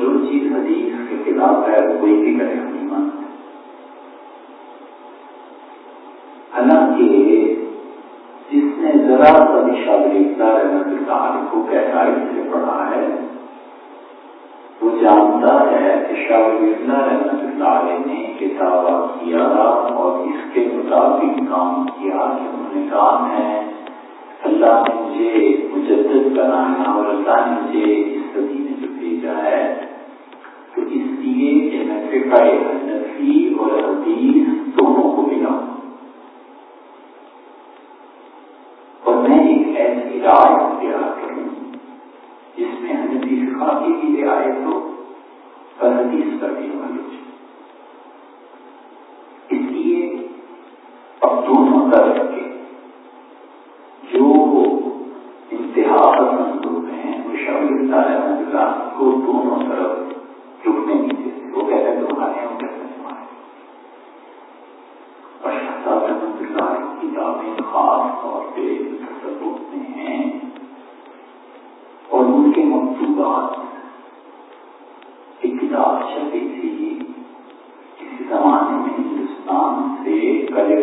جو چیز حدیث کے خلاف ہے، وہ کوئی بھی کرے نہیں مانتے حالانکہ جس نے ذرا سا بھی شاگردہ رحمت اللہ علیہ کو گہرائی سے پڑھا ہے، وہ جانتا ہے کہ شاگردہ رحمت اللہ علیہ نے کتابہ کیا اور اس کے مطابق کام کیا کہ انہوں نے کام ہے اللہ نے مجھے مجدد بنایا اور اللہ نے مجھے اس صدی میں جو بھیجا ہے تو اس لیے کہ فقہ نفی اور حدیث دونوں کو ملا۔ اور میں ایک ایسی رائے اختیار کروں جس میں حدیث فقہ کی رعایت ہو۔ اور حدیث پر بھی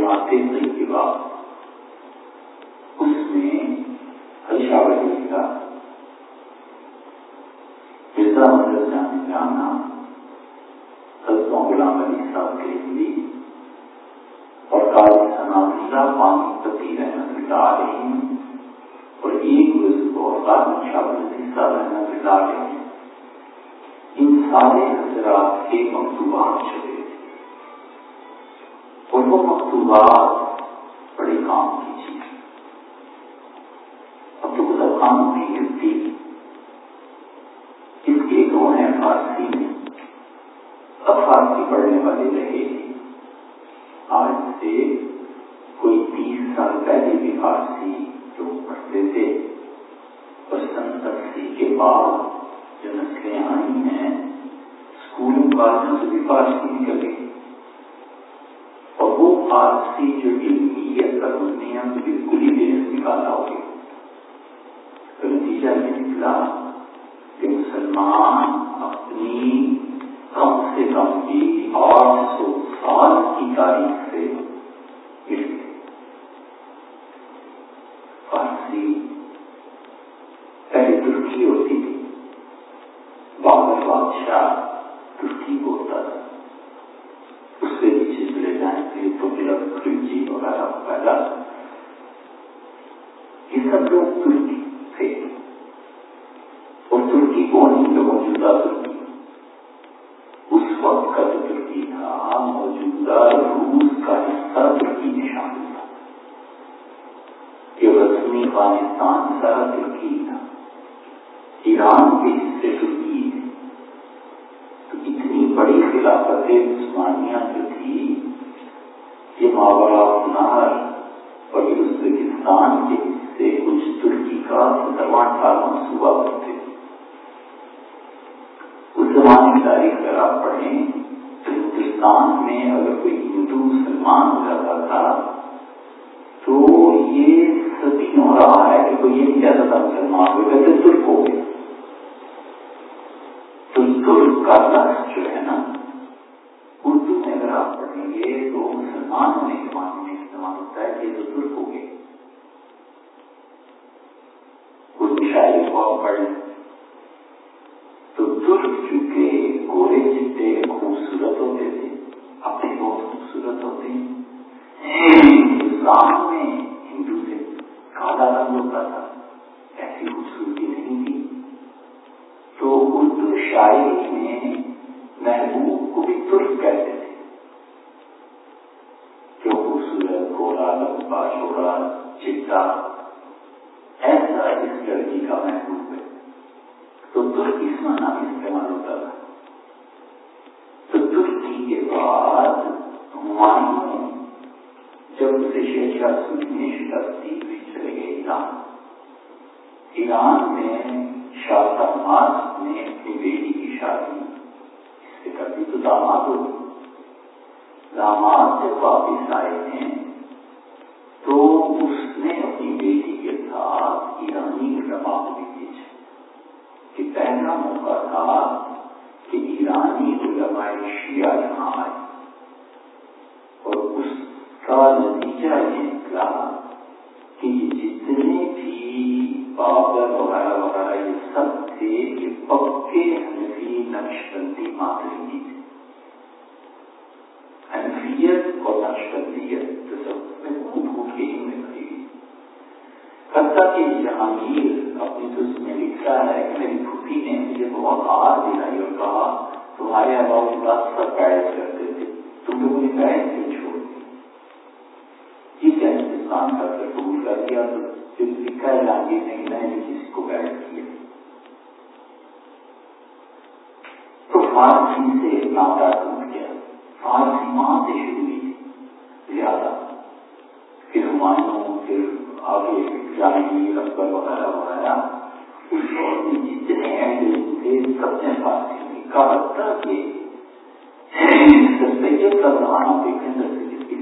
کلمات وہ بڑے کام کی چیز اب تو خدا کام نہیں ملتی اس کے دو ہیں فارسی میں اب فارسی پڑھنے والے رہے آج سے کوئی تیس سال پہلے بھی فارسی لوگ پڑھتے تھے اور سن اسی کے بعد جو نسلیں آئی ہیں اسکولوں کالجوں سے بھی فارسی نکل گئی اور وہ فارسی جو علمیت کا تو میں بالکل ہی بے نکالا ہو گیا۔ تو نتیجہ یہ نکلا کہ مسلمان اپنی کم سے کم بھی آٹھ سو سال کی تاریخ سے اردو شاعری کو آپ پڑھ لیں تو ترک تھے یہ پکے حنفی نقش بندی ماتری حنفیت اور نقش بندیت تو میں خوب خوب کے ہی میں کھڑی ہوئی حتیٰ کہ جہانگیر اپنی تو اس میں لکھا ہے کہ میری پھوپھی نے مجھے بہت ہار دلائی اور کہا، تمہارے اباؤ کی بات سب بیٹھ کرتے تھے، تم لوگوں نے بیٹھ کے چھوڑ دی یہ کیا ہندوستان کا قبول کر دیا تو پھر لکھا ہے جہانگیر نے کہ میں نے کسی کو بیٹھ کیا تو فارسی سے ناتا ٹوٹ گیا۔ فارسی وہاں سے شروع ہوئی۔ زیادہ پھر ہمایوں پھر آگے جہانگیر اکبر وغیرہ وغیرہ اس دور میں جتنے اہل تھے سب نے فارسی میں کہا۔ تھا کہ سید کا زمانہ دیکھیں سر سید کی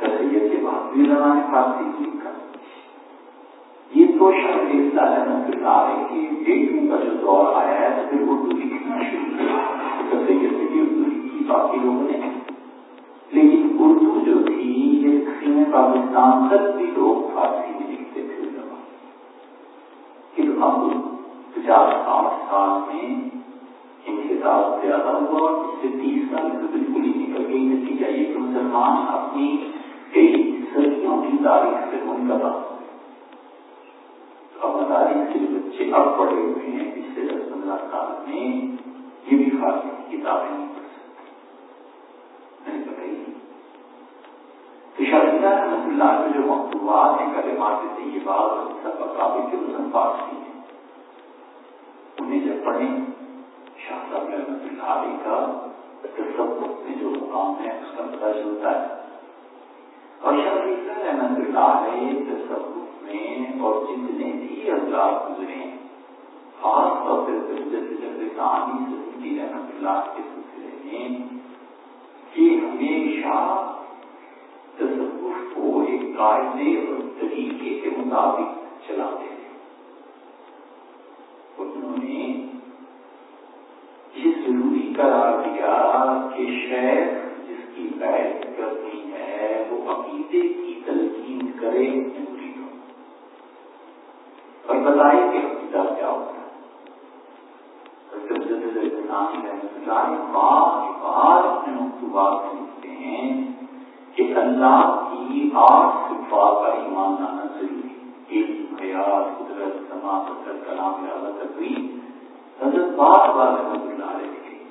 سر سید کے بعد بھی زمانے فارسی کی لکھا یہ تو شاید اسلام کی بیٹیوں کا جو دور آیا ہے، تو پھر اردو لکھنا شروع کیا۔ سر سید سے اردو لکھی، باقی لوگوں نے لیکن اردو جو تھی، یہ تقسیم پاکستان تک بھی لوگ فارسی میں لکھتے تھے۔ اس اب پچاس ساٹھ سال میں انحصار زیادہ ہوا اور اس سے تیس سال تو بالکل ہی نکل گئی۔ نتیجہ یہ کہ مسلمان اپنی کئی صدیوں کی تاریخ سے منقطع مدارس کے بچے اب پڑے ہوئے ہیں پچھلے دس پندرہ سال میں یہ بھی فارسی کی کتابیں نہیں پڑھ سکتے۔ میں نے بتائی۔ شرطہ جی رحمت اللہ کے جو مکتوبات ہیں، کلمات طیبات اور سب اقابل کے وزن فارسی ہیں، انہیں جب پڑھیں، شاہ صاحب رحمت اللہ علیہ کا تصوف میں جو مقام ہے، اس کا مطلب پتہ چلتا ہے۔ اور شاہ رحمت اللہ علیہ تصوف میں اور جتنے بھی حضرات گزرے ہیں خاص طور پر جب ثانی رحمت اللہ کے سلسلے میں، کہ ہمیشہ تصوف کو ایک قاعدے اور طریقے کے مطابق چلاتے تھے انہوں نے یہ ضروری قرار دیا کہ شیخ جس کی بیعت کرنی ہے، وہ عقیدے کی تلقین کرے اور بتائے کہ عقیدہ کیا ہوتا ہے۔ اپنے مکتوبات لکھتے ہیں کہ اللہ کی آٹھ صفات کا ایمان لانا ضروری علم حیات، قدرت سما قدر کلام، ارادہ تقریب حضرت بار بار رحمت اللہ علیہ لکھے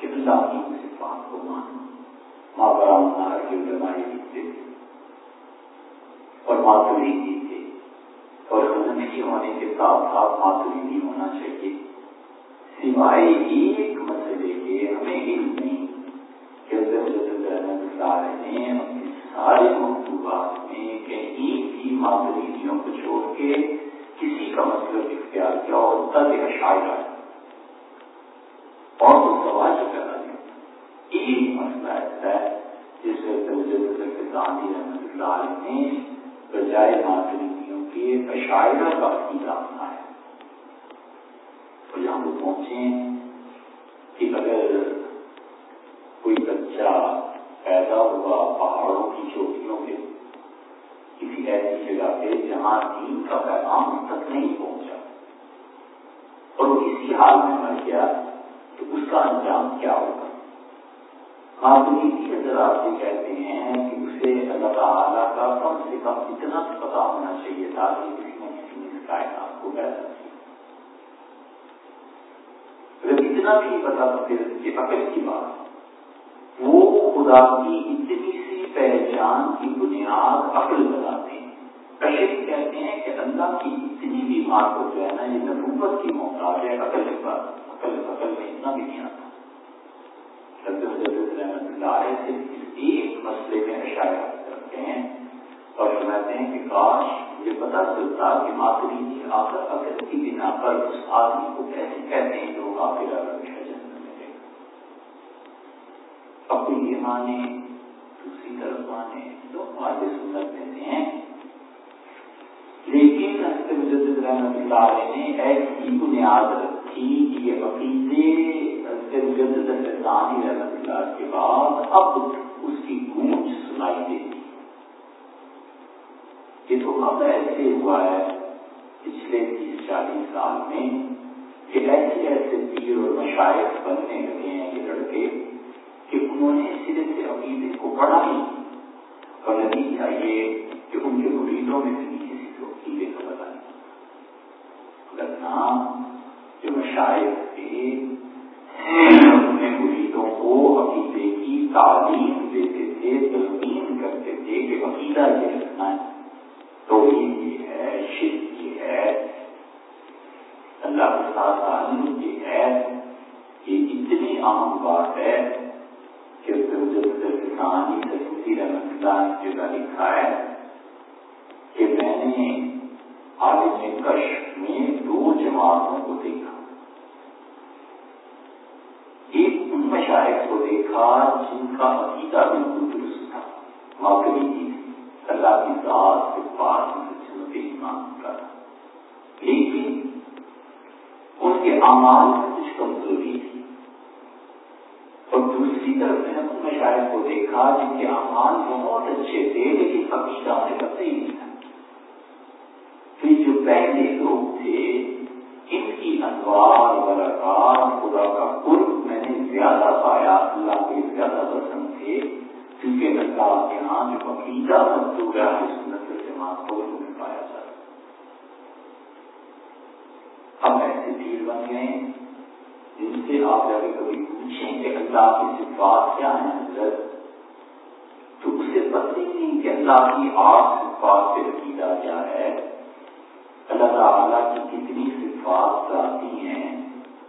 کہ اللہ کی صفات کو مانو۔ ماں برام نار کے علماء لکھتے اور ماتوریدی تھے اور حنفی ہونے کے ساتھ ساتھ معذوری ماتوریدی ہونا چاہیے۔ سوائے ایک مسئلے کے ہمیں علم نہیں کہ نے اپنے سارے مکتوبات میں کہیں بھی ماتریدیوں کو چھوڑ کے کسی کا مطلب اختیار کیا اور تب ایک شاعر ہے۔ اور تو سوال کرنا نہیں ایک مسئلہ ایسا ہے جس سے رحمت اللہ علیہ نے بجائے ماتریدیوں کے شاعرہ کا عقیدہ اپنایا اور یہاں وہ پہنچے کہ اگر کوئی بچہ پیدا ہوا پہاڑوں کی چوٹیوں پہ کسی ایسی جگہ پہ جہاں دین کا پیغام تک نہیں پہنچا، اور وہ کسی حال میں مر گیا، تو اس کا انجام کیا ہوگا؟ معلومی حضرات سے کہتے ہیں کہ اسے اللہ تعالیٰ کا کم سے کم اتنا تھا کہ کسی نے کائنات کو پیدا اگر اتنا بھی پتا عقل کی بات وہ خدا کی اتنی سی پہچان کی بنیاد عقل ہیں۔ کہتے ہیں کہ اللہ کی اتنی بھی جو ہے نا، یہ نبوت کی محتاج ہے، عقل کے بعد عقل عقل میں اتنا بھی نہیں آتا۔ رحمت اللہ علیہ سے ایک مسئلے میں اشارہ کرتے ہیں اور ہیں کہ کاش مجھے پتا چلتا کہ ماتری جی آخر عقل کی بنا پر اس آدمی کو کیسے کہتے ہیں لوگ آخر ہمیشہ جنم میں اب کوئی یہ مانے دوسری طرف مانے دونوں آگے سنت دیتے ہیں۔ لیکن حضرت مجدد رحمت اللہ علیہ نے ایسی بنیاد رکھی کہ یہ عقیدے مجدد رحمت اللہ کے بعد اب اس کی گونج سنائی دیتی یہ تو اب ایسے ہوا ہے پچھلے تیس چالیس سال میں کہ ایسے ایسے پیر اور مشاعر بننے لگے ہیں یہ لڑکے کہ انہوں نے سرے سے عقیدے کو پڑھا ہی اور نتیجہ یہ کہ ان کے مریدوں میں بھی کسی کو عقیدے کا پتا نہیں۔ لگنا جو مشاعر تھے اپنے مریدوں کو عقیدے کی تعلیم دیتے تھے، تلقین کرتے تھے کہ عقیدہ یہ رکھنا ہے۔ ہے شرک ہے اللہ کے ساتھ یہ ہے یہ اتنی عام بات ہے کہ کسانی رحمت اللہ نے جگہ لکھا ہے کہ میں نے عالم کش میں دو جماعتوں کو دیکھا ایک ان مشاہد کو دیکھا جن کا عقیدہ بالکل درست تھا واقعی اللہ کی ذات کے پاس سنت ایمان کا لیکن ان کے اعمال میں کچھ کمزوری تھی۔ اور دوسری طرف میں نے ان مشاہد کو دیکھا جن کے اعمال بہت اچھے تھے، لیکن عقیدہ میں کرتے ہی نہیں تھا۔ پھر جو پہلے لوگ تھے، ان کی انوار برکات خدا کا قرب میں نے زیادہ پایا، اللہ کے زیادہ پسند تھے۔ کیونکہ اللہ کے ہاں جو عقیدہ مزدور ہے سنت جماعت کو میں پایا جاتا اب ایسے بھیڑ بن گئے جن سے آپ جا کے کبھی پوچھیں کہ اللہ کی صفات کیا ہے حضرت۔ تو اسے پتہ ہی نہیں کہ اللہ کی آپ صفات سے عقیدہ کیا ہے۔ اللہ تعالیٰ کی کتنی صفات ذاتی ہیں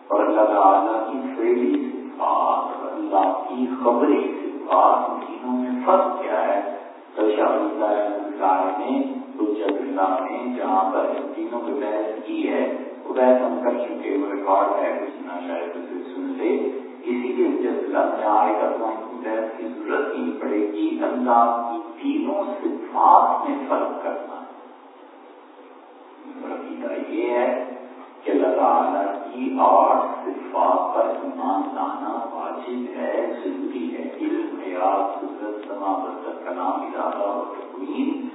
اور اللہ تعالیٰ کی فیلی صفات اللہ کی خبری صفات ان تینوں میں فرق کیا ہے؟ تو شاہ اللہ نے حجت اللہ نے جہاں پر ان تینوں کی بحث کی ہے، وہ بحث ہم کر چکے وہ ریکارڈ ہے، کچھ نہ شاید اسے سن لے۔ اسی لیے حجت اللہ میں آئے گا تو ہم کو بحث کی ضرورت نہیں پڑے گی۔ اللہ کی تینوں صفات میں فرق کرنا۔ عقیدہ یہ ہے کہ اللہ تعالیٰ کی آٹھ صفات پر ایمان لانا واجب ہے، ضروری ہے علم، حیات، قدرت سما برکت، کلام، ارادہ اور تقویم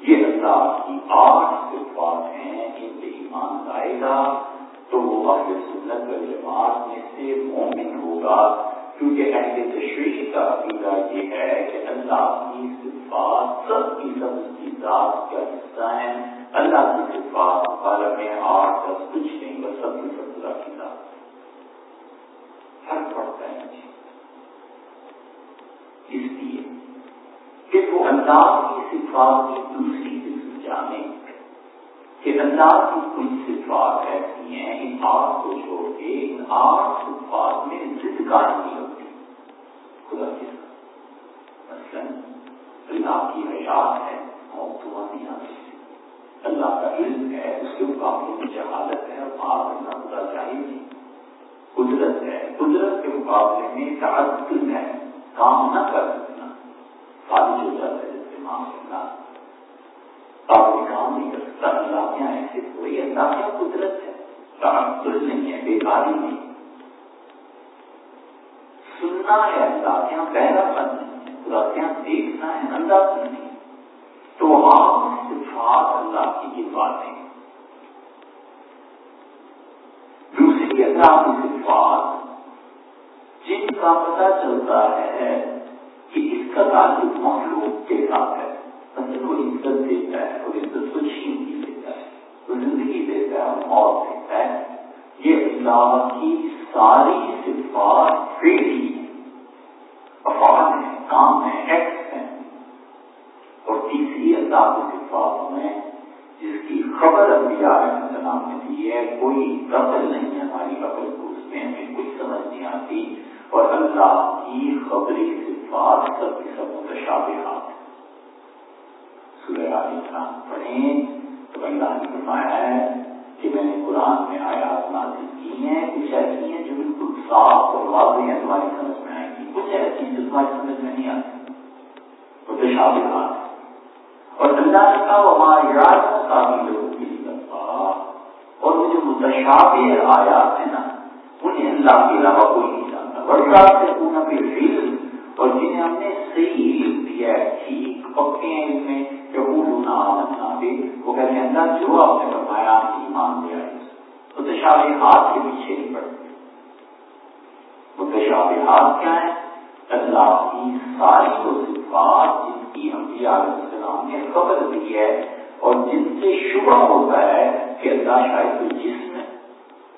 یہ اللہ کی آٹھ صفات ہیں، ان پہ ایمان لائے گا۔ تو وہ اپنے سنت و جماعت میں سے مومن ہوگا۔ کیونکہ اہل تشریح کا عقیدہ یہ ہے کہ اللہ کی صفات سب کی سب کی ذات کا حصہ ہیں۔ اللہ کی صفات عالم آٹھ دس کچھ نہیں، بس سب کی سب خدا کی ذات فرق پڑتا ہے مجھے۔ اس لیے کہ وہ اللہ کی صفات کی دوسری قسم جانے۔ کہ اللہ کی کچھ صفات ایسی ہیں، ان آٹھ کو چھوڑ کے، ان آٹھ صفات میں ضد کاٹنی ہوتی۔ خدا کی مثلاً اللہ کی حیات ہے، موت ہوا نہیں آتی۔ اللہ کا علم ہے، اس کے مقابلے میں جہالت ہے، اور آپ اللہ خدا چاہیے قدرت ہے۔ قدرت کے مقابلے میں تعدد ہے۔ کام نہ کر سکنا۔ خارج ہو جاتا ہے جیسے ماں اللہ۔ آپ نے کام نہیں کر سکتا۔ اللہ کے یہاں ایسے کوئی اللہ کیا قدرت ہے۔ تعدد نہیں ہے، بیکاری نہیں۔ سننا ہے اللہ کے یہاں بہرا پن نہیں ہے۔ خدا کے یہاں دیکھنا ہے انداز نہیں۔ تو آپ صفات اللہ کی یہ باتیں دوسری اللہ کی صفات جن کا پتہ چلتا ہے کہ اس کا تعلق مخلوق کے ساتھ ہے مثلا وہ عزت دیتا ہے اور عزت کو چھین بھی دیتا ہے وہ زندگی دیتا ہے، موت دیتا ہے۔ یہ اللہ کی ساری صفات فیلی ہے۔ افعال ہے کام ہے ایکٹ ہے اور تیسری اللہ کی صفات میں جس کی خبر انبیاء علیہ السلام نے دی ہے، کوئی قتل نہیں ہے، ہماری قبل کو اس میں ہمیں کچھ سمجھ نہیں آتی۔ اور اللہ کی خبری صفات سب کی سب متشابہات سورہ علی خان پڑھیں تو اللہ نے فرمایا ہے کہ میں نے قرآن میں آیات نازل کی ہیں، کچھ ایسی ہیں جو بالکل صاف اور واضح ہیں، تمہاری سمجھ میں آئیں گی۔ کچھ ایسی جو تمہاری سمجھ میں نہیں آتی۔ متشابہات۔ اور اللہ نے کہا اور وہ جو آیات ہیں نا، انہیں اللہ کے علاوہ کوئی نہیں جانتا۔ سے علم، اور جنہیں ہم نے صحیح علم دیا ہے، ٹھیک پکے میں کہ وہ بھی وہ کہتے ہیں، اللہ، جو آپ نے ایمان دیا ہے۔ متشابہات کے پیچھے نہیں پڑتے متشابہات کیا اللہ کی ساری وہ صفات، جن کی انبیاء علیہ السلام نے خبر دی ہے، اور جن سے شبہ ہوتا ہے کہ اللہ شاید کوئی جسم ہے۔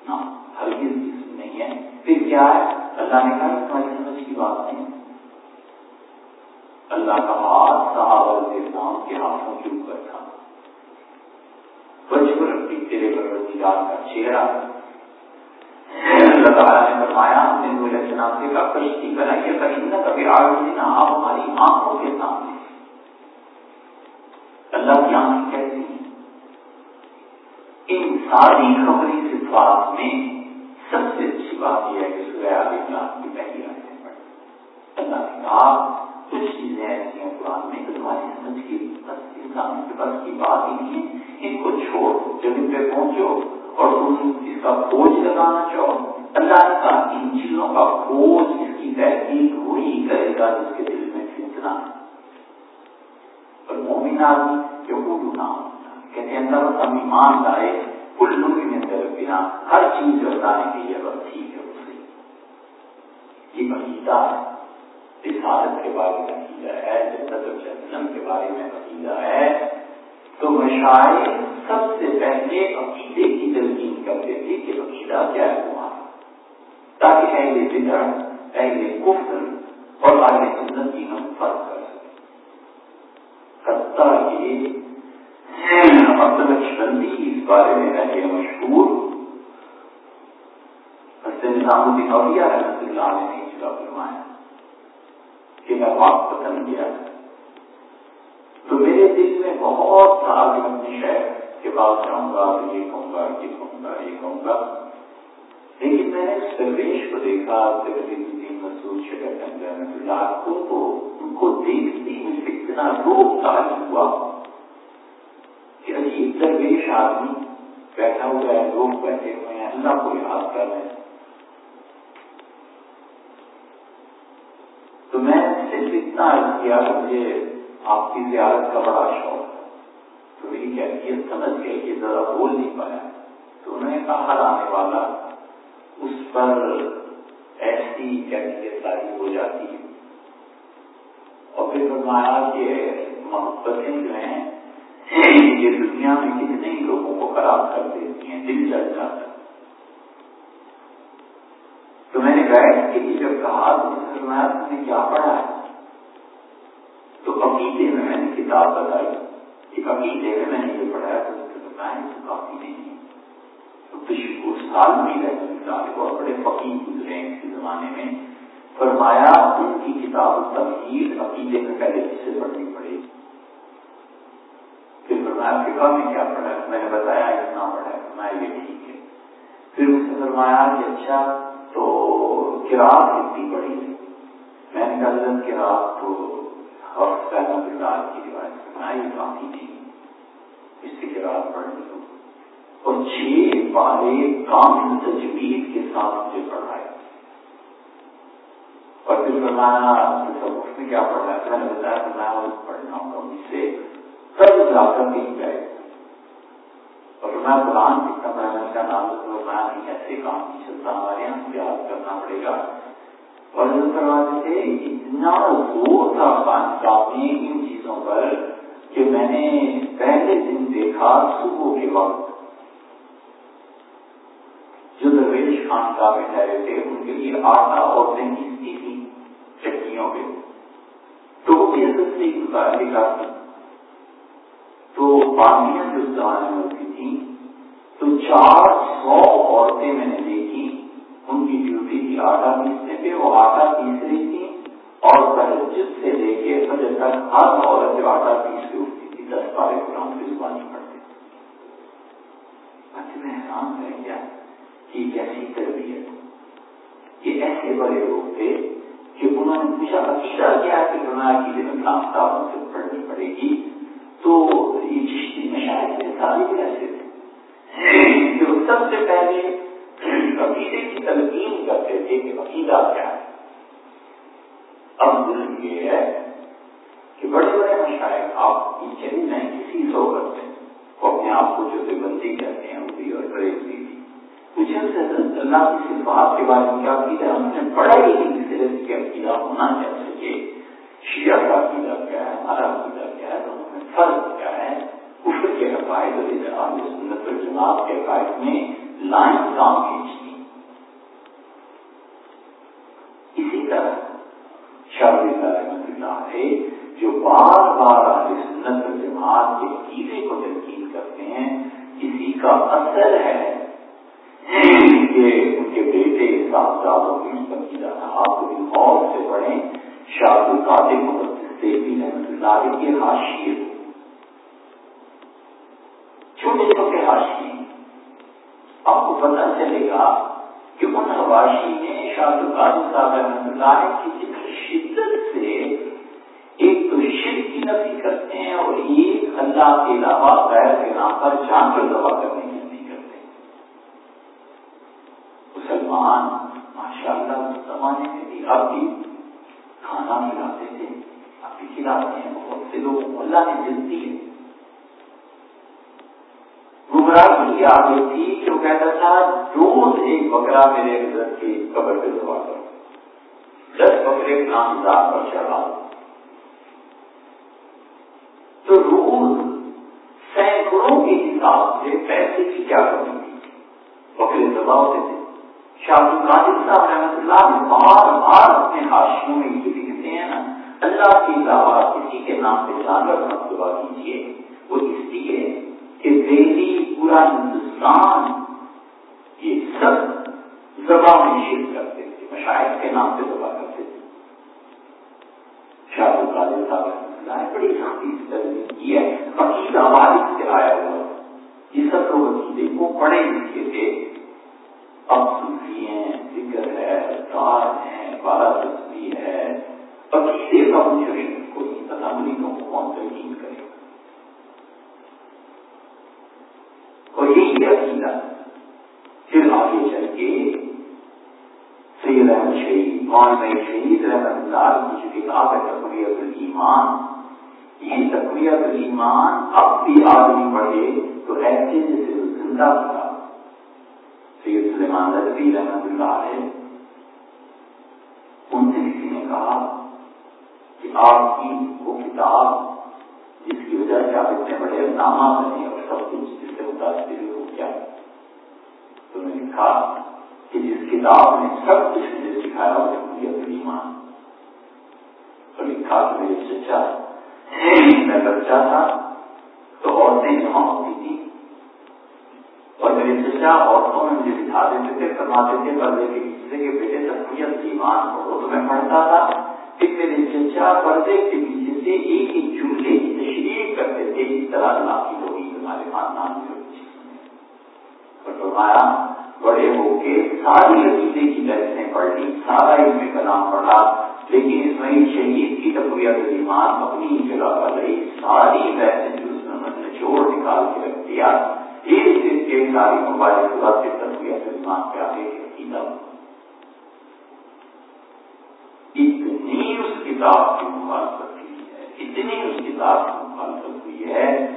نہ ہلکی جسم نہیں ہے۔ پھر کیا ہے؟ اللہ نے کہا، تمہاری سمجھ کی بات نہیں۔ اللہ کا ہاتھ صحابہ نام کے ہاتھوں کے اوپر تھا۔ بچپن کی تیرے پروردگار کا چہرہ۔ اللہ تعالیٰ نے فرمایا نے میرے جناب سے کا کشتی بنائیے کہیں نہ کبھی آگ دینا آپ ہماری آنکھوں کے سامنے اللہ کی آنکھ کہتی ہیں۔ ان ساری خبری صفات میں سب سے اچھی بات یہ ہے کہ سورہ علی کلام کی پہلی آیتیں پڑھ اللہ نے کہا، کچھ چیزیں ایسی ہیں قرآن میں کہ تمہاری سمجھ کی، بس انسان کے بس کی بات ہی نہیں ہے۔ ان کو چھوڑ، جب ان پہ پہنچو اور تم اس کا کھوج لگانا چاہو۔ اللہ نے کہا، ان چیزوں کا کھوج اس کی تحقیق وہی کرے گا جس کے دل میں فتنا ہے۔ اور مومن آدمی جو کہتے ہیں ہم ایمان لائے میں بنا۔ ہر چیز بتانے کے لیے ٹھیک ہے اسے یہ عقیدہ ہے۔ رسالت کے بارے میں عقیدہ ہے۔ جنت جہنم کے بارے میں عقیدہ ہے، تو مشاعر سب سے پہلے عقیدے کی تلقین کرتے تھے کہ عقیدہ کیا ہے تاکہ اہل بگڑ اہل کفر اور آگے سنت کی ہم فرق کر کرتا یہ اس بارے میں ہے کہ مشہور اولیاء اللہ نے فرمایا کہ میں پسند تو میرے دل میں بہت تھا کہ اپنے شہر کے پاس جاؤں گا یہ کہوں گا یہ کہوں گا یہ کہوں گا لیکن میں نے سرویش کو دیکھا مسعود شکر کو ان کو دیکھتی اتنا روپ تعلیم ہوا کہ عجیب درویش آدمی بیٹھا ہوا ہے، لوگ بیٹھے ہوئے ہیں، اللہ کو یاد کر رہے ہیں۔ تو میں صرف اتنا عرض کیا کہ مجھے آپ کی زیارت کا بڑا شوق ہے۔ تو میری کیفیت سمجھ گئی کہ ذرا بول نہیں پایا۔ تو انہوں نے کہا آنے والا، اس پر ایسی کیفیت ساری ہو جاتی ہے۔ اور پھر فرمایا کہ محبتیں جو ہیں، یہ دنیا میں کتنے ہی لوگوں کو خراب کر دیتی ہیں، دل چل جاتا تو میں نے جب کہا فرمایا، تم نے کیا پڑھا ہے؟ تو عقیدے میں میں نے کتاب بتائی۔ عقیدے میں میں نے یہ پڑھا تو کافی نہیں تو سال بھی رہے اور بڑے فقیر گزرے ہیں اس زمانے میں۔ فرمایا ان کی کتاب تفصیل عقیدے میں پہلے سے پڑھنی پڑے گی۔ پھر فرمایا فکا میں کیا پڑھا میں نے بتایا اتنا پڑھا ہے فرمایا یہ ٹھیک ہے۔ پھر اس نے فرمایا کہ اچھا تو کراط کتنی پڑی ہے۔ میں نے کہا کراط تو حفظ اللہ کی روایت فرمایا، یہ کافی نہیں اس سے کراط پڑھنی ہو اور چھ پارے کام تجوید کے ساتھ مجھے پڑھائے اور پھر فرمایا اس میں کیا پڑھنا ہے میں نے بتایا کہ پڑھنا ہوں ان سے سب جا کر کہیں اور میں قرآن کتنا پڑھا میں کا نام میں ایسے کام نہیں چلتا ہمارے یہاں یاد کرنا پڑے گا اور جو تھے اتنا زور تھا پانچ میں ان چیزوں پر کہ میں نے پہلے دن دیکھا صبح کے وقت جو درویش خان کا میں ٹھہرے تھے ان کے لیے آٹا اور دہی تھی تو وہ بھی اصل سے لکھا تھی تو پانیاں جو اس زمانے میں ہوتی تھی تو چار سو عورتیں میں نے دیکھی۔ ان کی ڈیوٹی تھی آٹا پیسنے پہ، وہ آٹا پیس رہی تھی اور تجد سے لے کے فجر تک ہر عورت جو آٹا پیس کے اٹھتی تھی، دس بارہ قرآن کی زبانی پڑھتے تھے میں حیران رہ گیا کہ کیسی تربیت، یہ ایسے بڑے لوگ تھے کہ کیا کہ گنا عقیدے میں کام کتابوں سے پڑھنی پڑے گی تو یہ چشتی میں شاید سارے بھی ایسے تھے جو سب سے پہلے عقیدے کی تلقین کرتے تھے کہ عقیدہ کیا ہے اب ظلم یہ ہے کہ بڑے بڑے مشاعر آپ پیچھے نہیں کسی سو کرتے وہ اپنے آپ کو جو بندی کرتے ہیں بھی اور بڑے بھی مجھے اللہ کی کے بارے میں کیا ہم نے بڑا ہی ہونا چاہیے شیعہ کا کیا ہے ہمارا کیا ہے کیا ہے کفر کے عقائد اور سنت کے عقائد میں لائن کام کھینچتی اسی طرح شاہ رحمت اللہ ہے جو بار بار اہل سنت الجماعت کے عقیدے کو تنقید کرتے ہیں اسی کا اثر ہے کہ ان کے بیٹے صاحبزادوں کی عقیدہ تھا آپ غور سے پڑھیں شاہ القادر دیوی رحمت اللہ کے حاشیے چھوٹے چھوٹے حاشیے آپ کو پتہ چلے گا کہ ان حواشی نے شاہ القادر صاحب رحمت اللہ کی ذکر شدت سے ایک تو شرک کی نفی کرتے ہیں۔ اور ایک اللہ کے علاوہ غیر کے نام پر جانور دبا کرنے کی نفی کرتے ہیں مسلمان ماشاء اللہ اس زمانے میں بھی اب بھی کھانا کھلاتے تھے اب بھی کھلاتے ہیں، بہت سے لوگ اللہ نے دل ہے گمراہی آ گئی تھی کہ وہ کہتا تھا، روز ایک بکرا میرے گھر کی قبر پہ دبا کرو دس بکرے نام دار پر چڑھا۔ تو روز سینکڑوں کے حساب سے پیسے کی کیا کرنی تھی؟ بکرے دبا ہوتے تھے۔ شاہ القادر صاحب رحمت اللہ نے بار بار اپنے ہاشیوں میں یہ لکھتے ہیں نا، اللہ کے علاوہ کسی کے نام پہ جانور مت دعا کیجیے وہ اس لیے کہ دہلی، پورا ہندوستان یہ سب زبان میں شرک کرتے تھے مشاہد کے نام پہ دبا کرتے تھے۔ شاہ القادر صاحب رحمت اللہ نے بڑی سختی سے ترمیم کی ہے عقیدہ والد سے آیا ہوا۔ یہ سب لوگ عقیدے کو پڑھے لکھے تھے۔ اب صوفی ہیں، فکر ہے ہے، بارہ تصویر ہے عقیدے کا مجھے کوئی کون کرے؟ اور یہی عقیدہ پھر آگے چل کے سید احمد شہید، مولانا شہید رحمت اللہ کی جو کتاب ہے الایمان یہ تقویت الایمان اب بھی آدمی پڑھے تو ایسے جیسے زندہ تھا سید رحمت اللہ علیہ۔ ان سے کسی نے کہا کہ آپ کی وہ کتاب جس کی وجہ سے آپ اتنے بڑے نامہ بنے اور سب کچھ جس سے متاثر ہو گیا تو نے کہا کہ جس کتاب نے سب کچھ مجھے سکھایا وہ تقویت ایمان۔ تو لکھا کہ میرے چچا میں بچہ تھا تو عورتیں جمع ہوتی تھی اور میرے چچا عورتوں میں مجھے سکھا دیتے تھے، فرماتے تھے پردے کے پیچھے کے بیٹے تقویت ایمان ہو تو میں پڑھتا تھا، پھر میرے چچا پردے کے پیچھے سے ایک ایک جملے کی تشریح کرتے تھے، اس طرح اللہ کی لوگ ہمارے خاندان میں فرمایا، بڑے ہو کے ساری عقیدے کی بحثیں پڑھ لی سارا علم کلام پڑھا، لیکن اس میں شہید کی تقویت ایمان اپنی جگہ پر رہی، ساری بحثیں جو اس نے چھوڑ نکال کے رکھ دیا۔ ایک دن کے ساری موبائل خدا سے تقویت ایمان پہ آگے عقیدہ اتنی اس کتاب کی مخالفت ہوئی ہے، اتنی اس کتاب کی مخالفت ہوئی ہے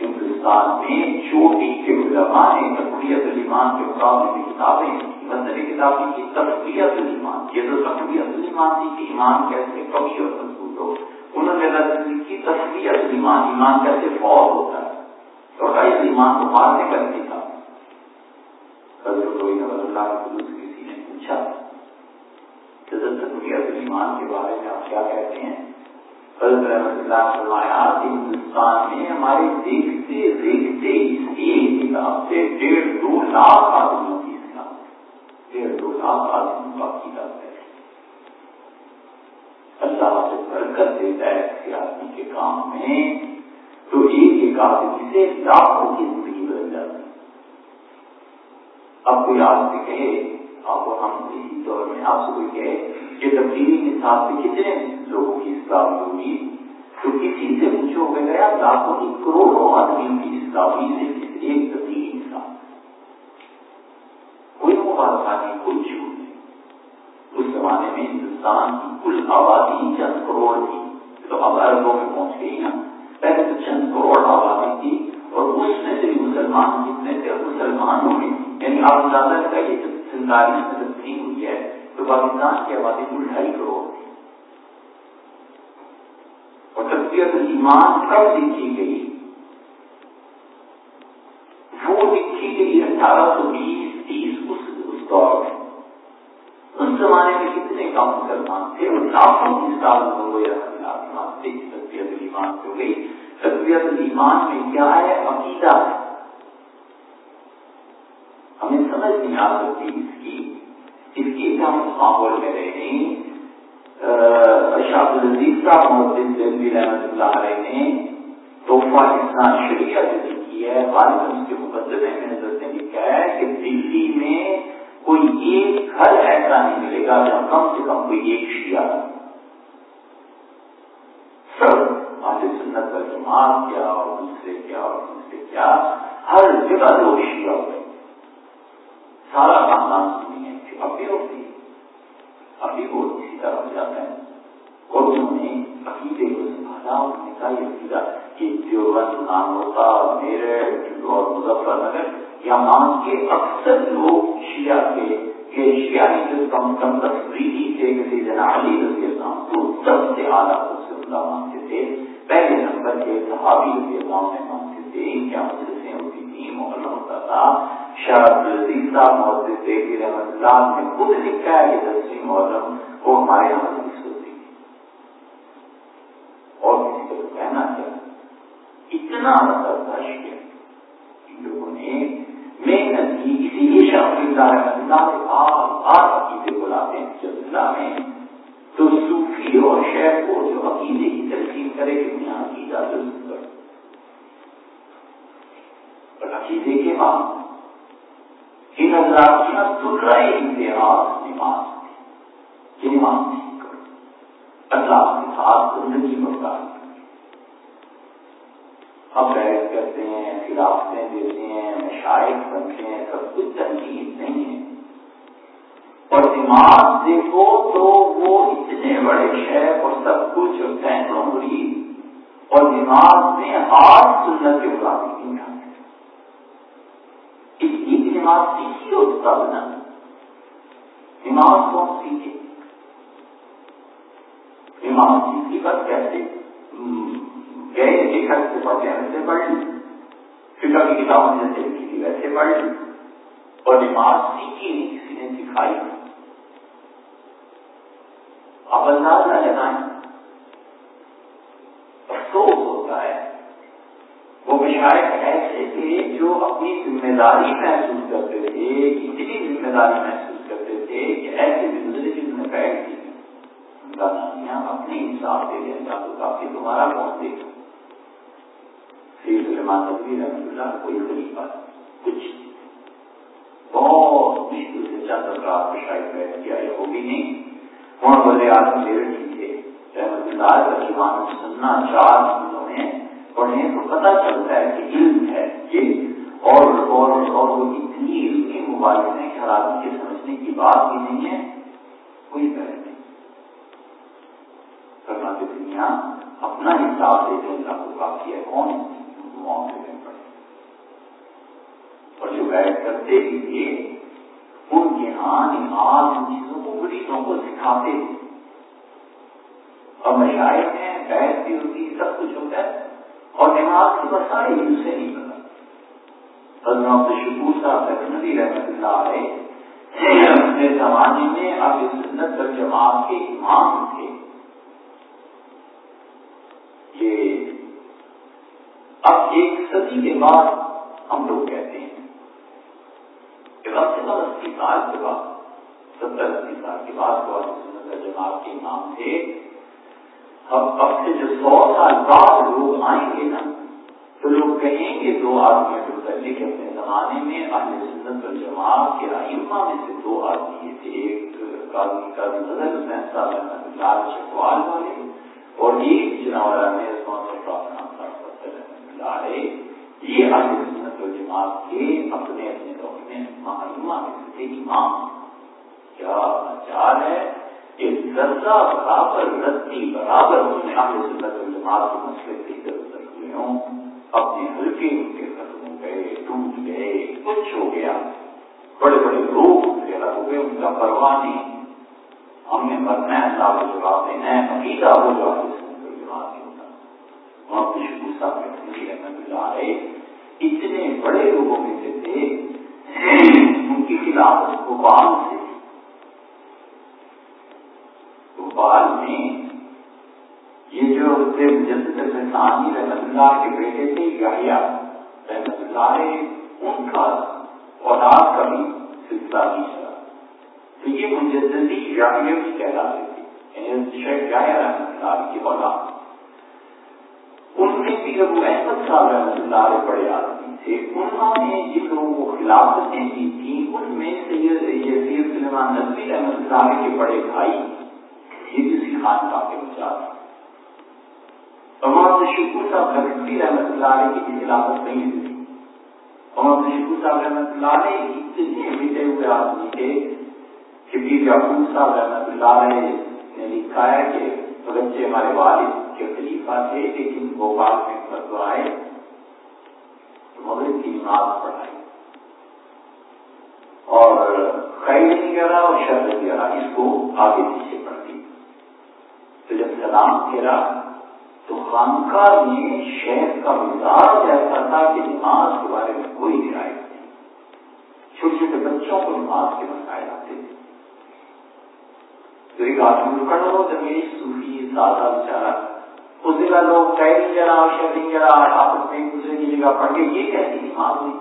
ہندوستان میں چوٹی کے علماء نے تقویت الایمان کے مقابلے میں کتابیں مندر کتابیں کی تقویت الایمان، یہ تو تقویت الایمان تھی کہ ایمان کیسے کبھی اور مضبوط ہو۔ انہوں نے لکھی تقویت الایمان، ایمان کیسے فوت ہوتا ہے۔ تو ایمان کو مارنے کا نہیں حضرت کوئی اللہ کسی نے پوچھا حضرت کے بارے میں آپ کیا کہتے ہیں؟ حضرت رحمت اللہ فرمایا کہ ہندوستان میں ہمارے دیکھتے دیکھتے ایک کتاب سے ڈیڑھ دو لاکھ آدمیوں کی اسلام ڈیڑھ دو لاکھ آدمیوں کا ہے۔ اللہ سے برکت دیتا ہے کسی آدمی کے کام میں، تو ایک ایک آدمی سے لاکھوں کی زندگی بدل جاتی اب کوئی آدمی کہے، آپ ہم اسی دور میں آپ سے کوئی کہے کہ تبدیلی کے ساتھ سے کتنے لوگوں کی اسلام ہوگی؟ تو کسی سے پوچھو گے گیا لاکھوں کروڑوں آدمی کی اسلامی سے ایک جب سینتالیس میں ہوئی ہے تو پاکستان کی آبادی کل ڈھائی کروڑ تھی اور تقسیت ایمان کب لکھی گئی، وہ لکھی گئی اٹھارہ سو بیس، تیس اس دور میں۔ اس زمانے میں کتنے کم مسلمان تھے وہ لاکھوں کی سال ہو میں وہ مانتے تقویت ایمان ہو گئی۔ تقویت ایمان میں کیا ہے؟ عقیدہ۔ ہے ہمیں سمجھ نہیں آ سکتی اس کی اس ماحول میں رہے اشاف العزیز صاحب محمد رحمت اللہ علیہ نے تحفہ انسان شریعت کی ہے۔ بعد اس کے مقدمے میں نظر نے لکھا ہے کہ دلی میں کوئی ایک گھر ایسا نہیں ملے گا جہاں کم سے کم کوئی ایک شیعہ سب آج سنت کا جماعت کیا اور دوسرے کیا اور دوسرے کیا؟ ہر جگہ لوگ شیعہ ہوئے سارا خاندان سنی ہے اب بھی ہوتی ابھی وہ اسی طرح ہو جاتا ہے۔ اور انہوں نے عقیدے کو سنبھالا انہوں نے کہا یہ عقیدہ کہ دیوبند نام ہوتا میرٹھ اور مظفر نگر یہاں کے اکثر لوگ شیعہ کے، کہ شیعہ جو کم کم تفریحی تھے کسی جنالی رضی اللہ تو سب سے اعلیٰ سے اللہ مانتے تھے، پہلے نمبر کے صحابی رضی اللہ میں مانتے تھے، ان کیا ہاں مجلسیں ہوتی محلہ ہوتا تھا شاہ صاحب رحمت اللہ نے خود لکھا ہے کہ دسویں محرم ہمارے یہاں ہوتی ہے اور کسی کو کہنا چاہیے اتنا مطلب ان لوگوں نے محنت کی اسی لیے شاہ اللہ بار بار عقیدے کو ہیں میں تو صوفی اور شیخ کو جو عقیدے کی ترقی کرے کہ عقیدہ درست کر اور عقیدے کے بعد، ان حضرات کی سن رہے امتیاز نماز کی یعنی نماز ٹھیک کرو۔ اللہ کے ساتھ زندگی بردار۔ ہم بحث کرتے ہیں، خلافتیں دیتے ہیں مشاعر بنتے ہیں، سب کچھ تنقید نہیں ہے۔ اور دماغ دیکھو تو وہ اتنے بڑے شیخ اور سب کچھ اور سینکڑوں مرید۔ اور دماغ میں ہاتھ سنت کے مطابق نہیں آتے اس کی دماغ کا بنا۔ دماغ کون سیکھے دماغ سیکھی بس کیسے؟ گئے ایک حد سے پڑھتے ہیں ویسے پڑھ لی۔ فکر کی کتابوں جیسے لکھی تھی ویسے پڑھ لی۔ اور نماز سیکھی نہیں، کسی نے سکھائی۔ اب انداز نہ لگائیں۔ افسوس ہوتا ہے۔ وہ مشاعر ایسے تھے جو اپنی ذمہ داری محسوس کرتے تھے اتنی ذمہ داری محسوس کرتے تھے کہ ایسے گزرے جن میں بیٹھ دی ان کا نام اپنے انصاف دے دیں اللہ کو کافی تمہارا کون دے گا۔ سلیمان نبی رحمۃ اللہ کوئی خلیفہ کچھ بہت مشکل سے چند رات میں شاید بیٹھ کیا یہ وہ بھی نہیں۔ وہاں بڑے آدمی میرے ٹھیک تھے رحمت اللہ کا سننا چار چیزوں میں پڑھنے تو پتہ چلتا ہے کہ علم ہے یہ اور اور اور وہ اتنی علمی موبائل میں خرابی کے سمجھنے کی بات بھی نہیں ہے، کوئی بہت نہیں۔ کرنا کی دنیا اپنا حساب دے دے اللہ کو کافی ہے، کون دعاؤں معاملے میں اور جو بیٹھ کرتے بھی تھے ان کے ہاں نماز ان چیزوں کو مریضوں کو سکھاتے اور مشاعر میں بیٹھ بھی ہوتی سب کچھ ہوتا ہے۔ اور نماز کی مسائل ان سے نہیں پتا حضرت شکور صاحب لکھنوی رحمت اللہ علیہ اپنے زمانے میں اب سنت پر جماعت کے امام تھے۔ یہ اب ایک صدی کے بعد ہم لوگ کہتے ہیں کہ کم سے اسی سال کے بعد، ستر اسی سال کے بعد بہت سنت جماعت کے امام تھے اب اب سے جو سو سال بعد لوگ آئیں گے نا، تو لوگ کہیں گے دو آدمی جو پہلے کے اپنے زمانے میں، اہل سنت الجماعت کے ائمہ میں سے دو آدمی تھے ایک قاضی قاضی نظر حسین صاحب لال چکوال والے اور ایک جناورا میں یہ اہل سنت الجماعت کے اپنے اپنے دور اپنے معلومہ میں سے امام۔ کیا مجال ہے؟ کہ ذرہ برابر رتی برابر اس نے آگے سے بدل جماعت کے مسئلے کی ضرورت ہوئے ہوں۔ اپنے ہلکے ان کے ختم ہو گئے ٹوٹ گئے، کچھ ہو گیا۔ بڑے بڑے لوگ وغیرہ ہو گئے، ان کا پرواہ نہیں۔ ہم نے مرنا ہے، اللہ کو جواب دینا ہے، عقیدہ ہو جواب جواب نہیں ہوتا وہاں خوشبو صاحب رحمت اللہ علیہ اتنے بڑے لوگوں میں سے تھے، ان کی خلاف بھوپال سے بھوپال میں یہ جو جدید ثانی رحمت اللہ کے بیٹے تھے گاہیا رحمت اللہ نے ان کا اولاد کا بھی سلسلہ نہیں چلا تو یہ مجددی جامعہ بھی کہلاتے تھے یعنی شیخ گاہیا رحمت اللہ کی اولاد۔ ان میں بھی ابو احمد صاحب رحمت اللہ علیہ بڑے آدمی تھے، انہوں نے جن لوگوں کو خلافتیں دی تھی، ان میں سید یزید سلمان نبی رحمت اللہ کے بڑے بھائی یہ کسی خاندان محمد صاحب رحمت اللہ علیہ کی خلافت نہیں تھی۔ صاحب رحمت اللہ علیہ اتنے ہوئے آدمی تھے کہ پیر یعقوب صاحب رحمت اللہ علیہ نے لکھا ہے کہ بچے ہمارے والد کے خلیفہ تھے لیکن بھوپال میں آئے۔ مغرب کی نماز پڑھائی۔ اور خیر نہیں کرا اور شرط کرا اس کو آگے پیچھے پڑھ سلام پھیرا۔ تو خانقاہ میں شہر کا مزاج ایسا تھا کہ نماز کے بارے میں کوئی رعایت نہیں۔ چھوٹے چھوٹے بچوں کو نماز کے مسائل آتے تھے۔ تو ایک آدمی کھڑا ہو تو صوفی سادہ بیچارہ۔ اس جگہ لوگ ٹائرنگ جرا شیئرنگ جرا، آپس میں ایک دوسرے کی جگہ پڑھ کے یہ کیسی نماز ہوئی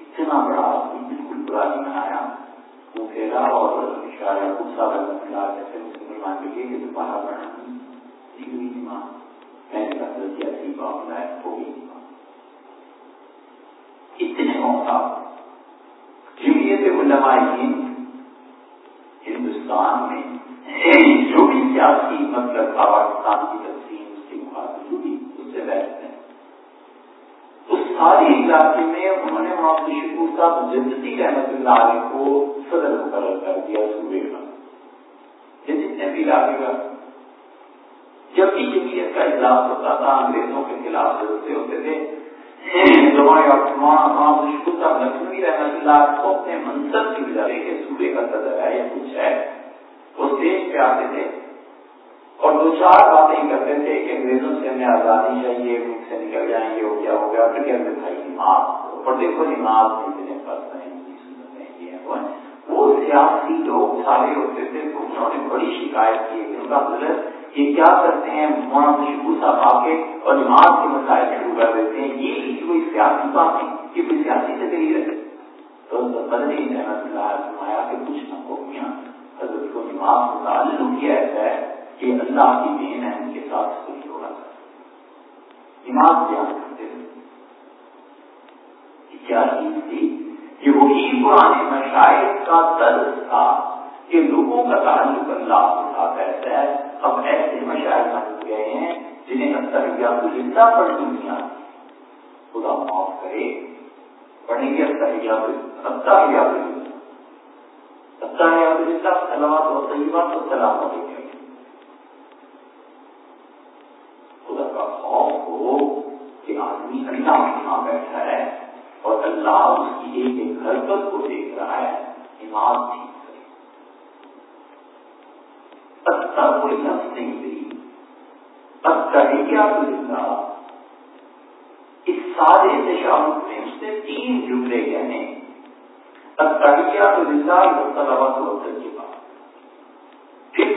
اتنا بڑا آدمی بالکل برا نہیں بنایا وہ پھیرا اور اشارہ غصہ کرنا جیسے مسلمان کے لیے یہ دوبارہ پڑھنا ہوئی نماز میں نے کہا کہ ایسی معاملہ ہے ہوگی۔ نماز اتنے موقع جمعیت علماء ہند ہندوستان میں جو بھی سیاسی مطلب پاکستان کی تقسیم اس کے مقابلے جو بھی اس سے بیٹھتے ہیں۔ سارے علاقے میں انہوں نے محمد شکور صاحب جدتی رحمت اللہ علیہ کو صدر مقرر کر دیا صوبے کا۔ جتنے بھی علاقے کا۔ جب بھی جمعیت کا اجلاس ہوتا تھا، انگریزوں کے خلاف جلسے ہوتے تھے لکھنوی رحمت اللہ کو اپنے منصب کی وجہ کے صوبے کا صدر ہے یا کچھ ہے، وہ اسٹیج پہ آتے تھے۔ چار باتیں کرتے تھے کہ انگریزوں سے ہمیں آزادی چاہیے ملک سے نکل جائیں گے ہو گیا ہو گیا پھر کہتے بھائی نماز اور دیکھو جی، نماز اتنے پس ہیں، یہ ہے وہ سیاسی لوگ سارے ہوتے تھے، تو انہوں نے بڑی شکایت کی ان کا حضرت یہ کیا کرتے ہیں؟ مولانا شکو صاحب آ کے اور نماز کے مسائل شروع کر دیتے ہیں۔ یہ کوئی سیاسی بات نہیں، یہ کوئی سیاسی سے دلیل ہے۔ تو بدنی رحمت اللہ فرمایا کہ کچھ نہ ہو گیا حضرت کو نماز کو تعلق کیا ایسا ہے کہ اللہ کی دین ہے، ان کے ساتھ کوئی جوڑا کر نماز کرتے کیا چیز تھی؟ کہ وہی پرانے مشاہد کا طرز تھا کہ لوگوں کا تعلق اللہ کے ساتھ ایسا ہے۔ اب ایسے مشاہد بن گئے ہیں جنہیں اختریات زندہ پر دنیا خدا معاف کرے۔ پڑھیں گے اختریات اختریات اختریات زندہ سلامت و طیبات و سلامت ہو خدا کا خوف ہو کہ آدمی اللہ یہاں بیٹھا ہے اور اللہ اس کی ایک ایک حرکت کو دیکھ رہا ہے، نماز ٹھیک کرے۔ کوئی لفظ نہیں گئی کیا زندہ اس سارے تشاہد میں اس نے تین جملے کہنے اتحیا تو زندہ طلبا تو کے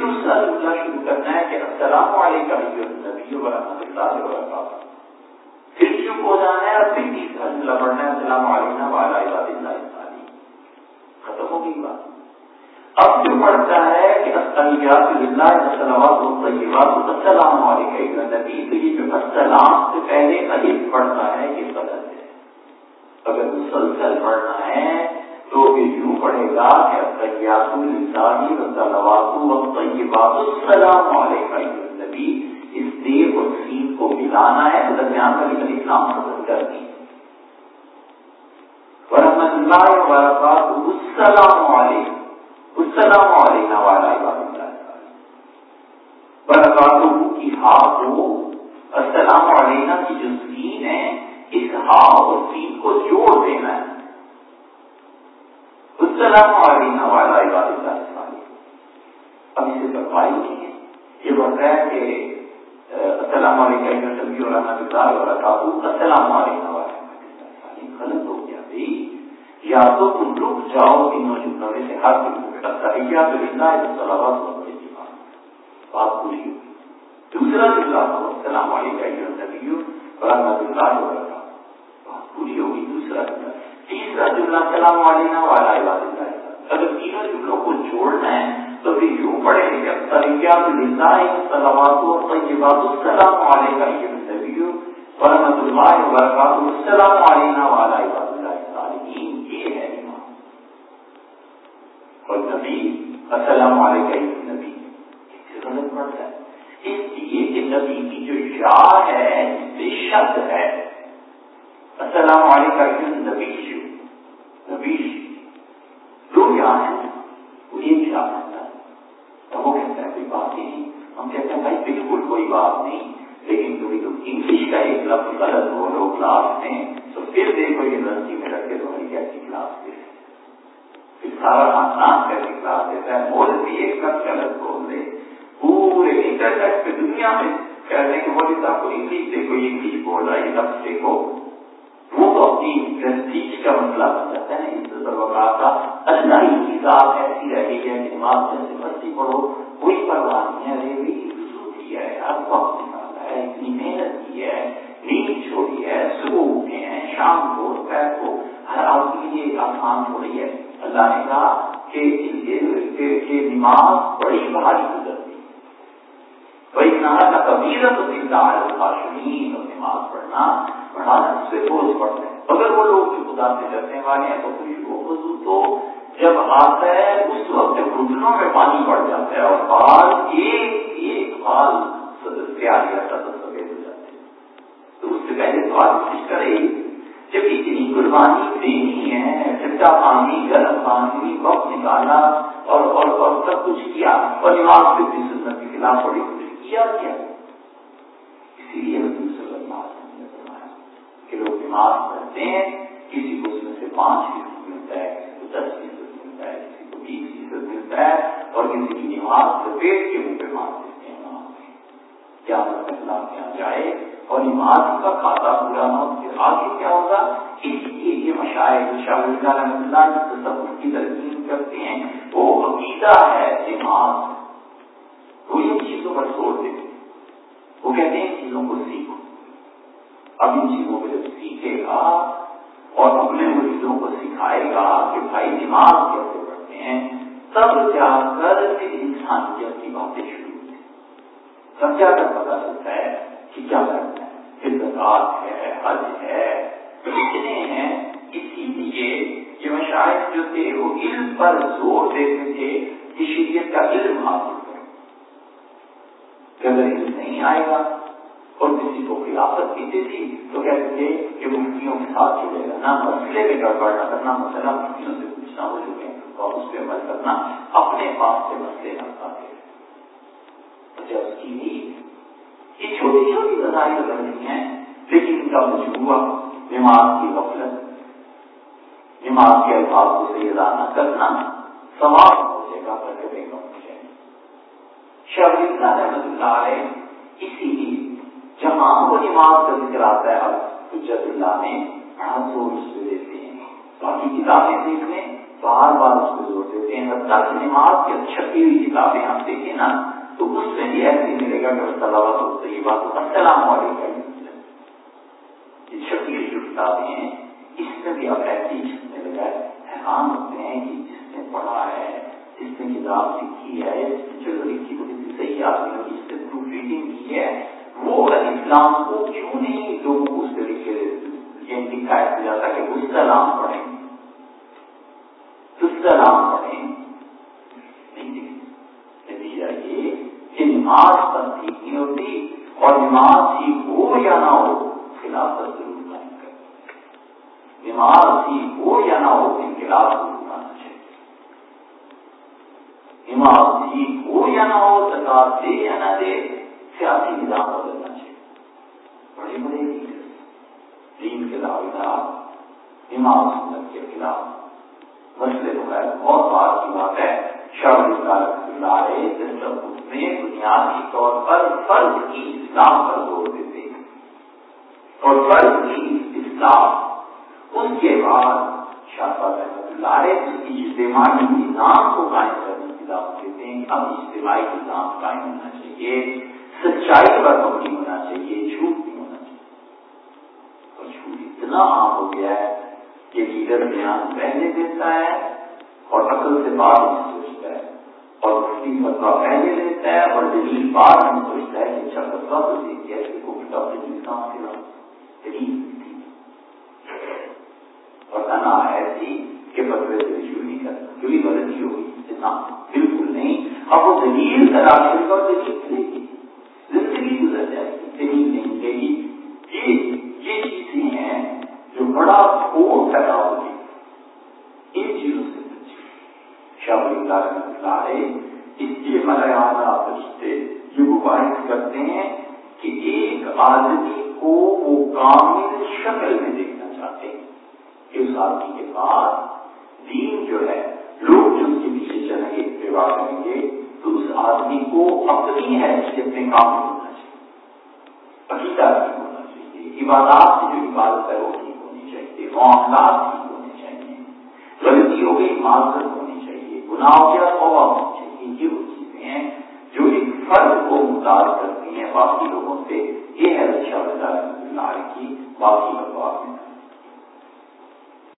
دوسرا جملہ شروع کرنا ہے کہ السلام علیکم نبی و رحمۃ اللہ وبرکاتہ۔ پھر چپ ہو جانا ہے اور پھر تیسرا جملہ پڑھنا ہے۔ السلام علیکم والا عباد اللہ ختم ہو گئی بات۔ اب جو پڑھتا ہے کہ السلیات اللہ السلامات الطیبات السلام علیکم نبی تو یہ جو السلام سے پہلے ادب پڑھتا ہے، یہ بدل ہے۔ اگر مسلسل پڑھنا ہے تو یہ یوں پڑھے گا کہ السلام علیکم نبی اس دیر اور سین کو ملانا ہے درمیان کا بھی اسلام پسند کرنی ہے ورحمۃ اللہ وبرکاتہ. السلام علیکم. السلام علیکم وعلیکم برکاتہ کی ہا کو السلام علیکم کی جو سین ہے، اس ہا اور سین کو جوڑ دینا ہے۔ السلام علیکم وعلیکم اب اسے بتائی یہ بڑھ رہا ہے کہ السلام علیکم نبی اور رحمۃ اللہ وبرکاتہ السلام علیکم غلط ہو گیا بھائی۔ یا تو تم رک جاؤ تینوں جملوں میں سے ہر دن تو اتنا ہے بات پوری دوسرا جملہ ہو السلام علیکم نبی اور رحمۃ اللہ وبرکاتہ بات پوری ہوگی دوسرا جملہ۔ تیسرا جملہ السلام علیکم وعلیہ اللہ اگر تینوں جملوں کو جوڑنا ہے تو پھر یوں پڑھیں گے اب طریقہ سلامات اور طیبات السلام علیکم نبی ورحمۃ اللہ وبرکاتہ السلام علینا والا صالحین یہ ہے ایمان اور نبی السلام علیکم نبی غلط پڑتا ہے اس لیے کہ نبی کی جو یا ہے بے شد ہے السلام علیکم نبی ہے وہ ایک ہے تو وہ کہتا ہے کوئی بات نہیں۔ ہم کہتے ہیں، بھائی، بالکل کوئی بات نہیں۔ لیکن کبھی انگلش کا ایک لفظ غلط ہو کلاس میں تو پھر دیکھو یونیورسٹی میں کیسی کلاس دے سارا خاندان کلاس دیتا ہے۔ مول بھی ایک لفظ غلط بول دے۔ پورے انٹرنیٹ پہ دنیا میں کہتے ہیں کہ مودی صاحب کو انگلش دیکھو، انگلش بول رہا ہے لفظ دیکھو۔ وہ تو اپنی پرسٹیج کا مطلب مسئلہ بن جاتا ہے اس سربراہ کا اللہ کی ذات ایسی رہ گئی ہے کہ نماز جیسے مرضی پڑھو، کوئی پرواہ نہیں ہے، ریوی کی ہے، ہر وقت نکالا ہے، اتنی محنت کی ہے، نیند چھوڑی ہے، صبح اٹھے ہیں، شام کو دوپہر کو، ہر آدمی کے لیے آسان ہو رہی ہے۔ اللہ نے کہا کہ نماز بڑی بھاری گزرتی بھائی نہ کا قبیلت شمین اور نماز پڑھنا بڑا اس سے روز پڑھتے ہیں۔ اگر وہ لوگ جو خدا سے ڈرنے والے ہیں تو کوئی وہ وضو تو جب آتا ہے، اس وقت گھٹنوں میں پانی پڑ جاتا ہے اور بال ایک ایک بال تیار کرتا تو سفید ہو جاتے ہیں۔ تو اس سے پہلے تو آپ کوشش کرے جب اتنی قربانی دینی ہے، ٹھنڈا پانی، گرم پانی، وقت نکالا اور اور اور سب کچھ کیا، اور نماز پہ بھی سنت کے خلاف بڑی کچھ کیا کیا؟ اسی لیے حضور صلی اللہ علیہ وسلم نے فرمایا کہ لوگ نماز پڑھتے ہیں، کسی کو اس میں سے پانچ فیصد ملتا ہے، کسی کو دس فیصد ملتا ہے، کسی کو بیس فیصد ملتا ہے اور کسی کی نماز پیٹ کے منہ پہ مار دیتے ہیں۔ نماز کیا مطلب اللہ کے یہاں جائے؟ اور نماز کا کھاتا پورا نہ ہو پھر آگے کیا ہوگا؟ اس لیے یہ مشاہد شاہ رحمۃ اللہ جو تصور کی ترکیب کرتے ہیں۔ وہ عقیدہ ہے نماز۔ وہ ان چیزوں پر چھوڑ دیتے وہ کہتے ہیں چیزوں کو سیکھو۔ اب ان چیزوں کو جب سیکھے گا اور اپنے مریضوں کو سکھائے گا کہ بھائی نماز کیسے پڑھتے ہیں، تب جا کر انسانیت کی باتیں شروع تب جا کر پتا چلتا ہے کہ کیا کرنا ہے۔ پھر زکات ہے، حج ہے، اتنے ہیں۔ اسی لیے یہ مشاہد جو تھے، وہ علم پر زور دیتے تھے کہ شریعت کا علم حاصل کرو اگر علم نہیں آئے گا اور کسی کو خلافت دیتے تھی تو کہتے تھے کہ مفتیوں کے ساتھ جڑے گا، نہ مسئلے میں گڑبڑ نہ کرنا مسئلہ مفتیوں سے پوچھنا ہو چکے اور اس پہ عمل کرنا، اپنے پاس سے مسئلے نہ پاتے جب کی نیند یہ چھوٹی چھوٹی رضائی کرنی ہے لیکن ان کا مجموعہ نماز کی غفلت، نماز کے الفاظ کو صحیح ادا نہ کرنا سواب ہو جائے گا پہلے بے کم ہو جائے۔ شاہ رحمت اللہ علیہ اسی لیے جہاں وہ نماز کا ذکر آتا ہے، اب حجت اللہ نے بڑا زور اس پہ دیتے ہیں۔ باقی کتابیں دیکھ لیں بار بار اس پہ زور دیتے ہیں۔ حتیٰ کہ نماز کی چھپی ہوئی کتابیں ہم دیکھیں نا، تو اس میں بھی ایسے ملے گا کہ صلاحات و طیبات السلام علیکم یہ چھپی جو کتابیں ہیں، اس میں بھی اب ایسی چھپنے لگا ہے حیران ہوتے ہیں کہ جس نے پڑھا ہے جس نے کتاب لکھی ہے جس نے چلو لکھی تو کسی صحیح آدمی ہوگی جس نے پروف ریڈنگ کی ہے۔ وہ اسلام کو کیوں نہیں لوگوں کو اس طریقے یہ یعنی لکھا ہے جاتا کہ اس سلام پڑھیں؟ اس سلام پڑھیں؟ جی، نتیجہ یہ کہ نماز تصدیق نہیں ہوتی اور نماز ہی ہو یا نہ ہو خلافت ضرور قائم کر بیمار ٹھیک ہو یا نہ ہو انقلاب ضرور آنا چاہیے بیمار ٹھیک ہو یا نہ ہو، زکات دے یا نہ دے سیاسی نظام بدلنا چاہیے۔ بڑے بڑے دین کے خلاف امام سنت کے خلاف مسئلے تو بہت بار کی بات ہے شرم لارے اس میں بنیادی طور پر فرض کی اسلام پر زور دیتے ہیں۔ اور فرض کی اسلام اس کے بعد لارے اجتماعی نظام کو قائم کرنے کی دعوت دیتے ہیں۔ اب اجتماعی نظام قائم ہونا چاہیے۔ سچائی پر مبنی ہونا چاہیے، جھوٹ نہیں ہونا چاہیے۔ اور جھوٹ اتنا عام ہو گیا ہے کہ لیڈر بیان پہلے دیتا ہے اور عقل سے بعد نہیں سوچتا ہے۔ اور اس کی فتوا پہلے لیتا ہے اور دلیل بعد نہیں سوچتا ہے کہ اچھا فتوا تو دے دیا کہ کو ڈاکٹر جی کام کے دلیل اور انا ایسی کہ فتوے سے رجوع نہیں کرتا کیونکہ غلطی ہوگی اتنا بالکل نہیں۔ اب وہ دلیل تلاش کرے گا دلیل اس لیے فرشتے یہ مباحث کرتے ہیں کہ ایک آدمی کو وہ کامل شکل میں دیکھنا چاہتے ہیں۔ اس آدمی کے بعد دین جو ہے، لوگ جو اس کے پیچھے چلیں گے اتباع کریں گے، تو اس آدمی کو اپنی ہے سے اپنے کام میں ہونا چاہیے۔ عقیدہ ٹھیک ہونا چاہیے۔ عبادات سے جو عبادت ہے، وہ ٹھیک ہونی چاہیے۔ معاملات ٹھیک ہونے چاہیے۔ غلطی ہو گئی، معذرت ہونی چاہیے۔ گناہ کیا توبہ ہونی فرد کو متاثر کرتی ہیں، باقی لوگوں سے یہ ہے رشا اللہ کی باقی اخبار میں